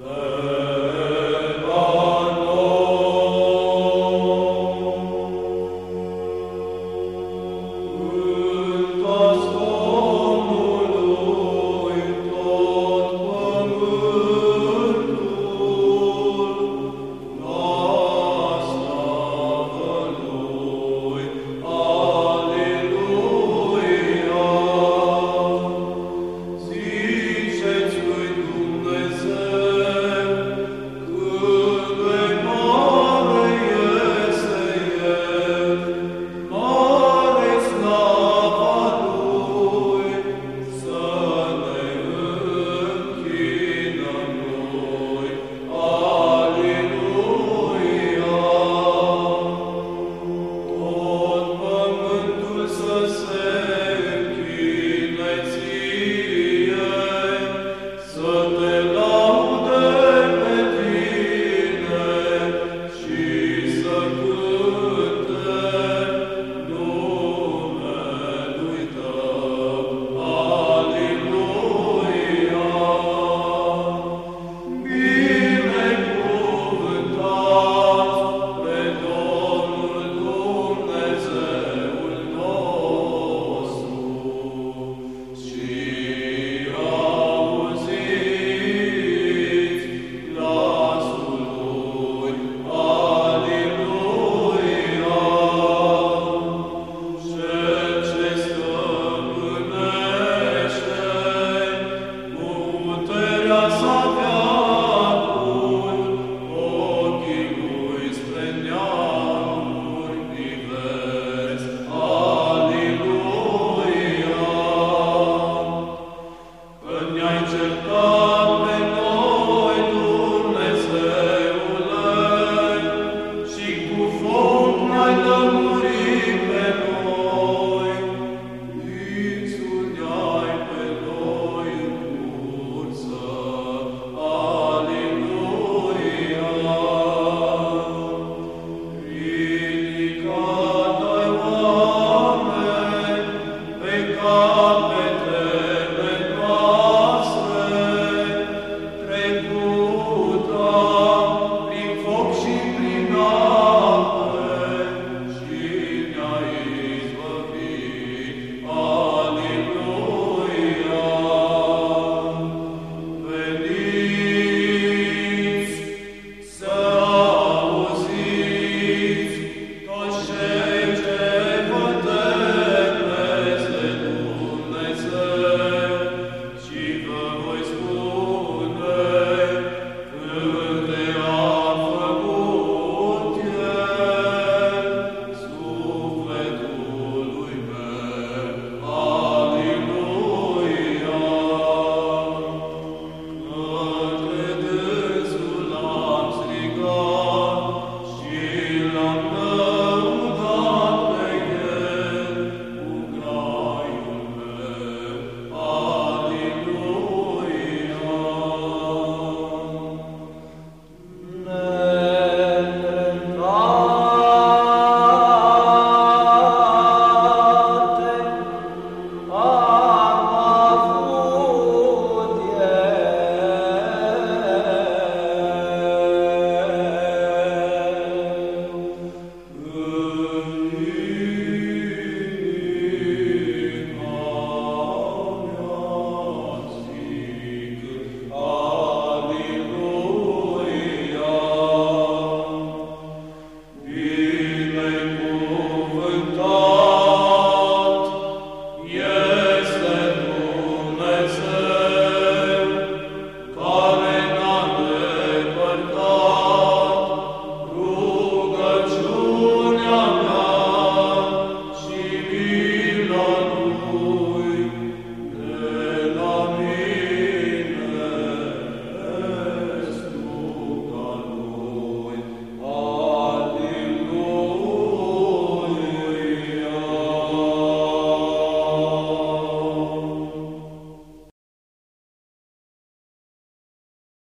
The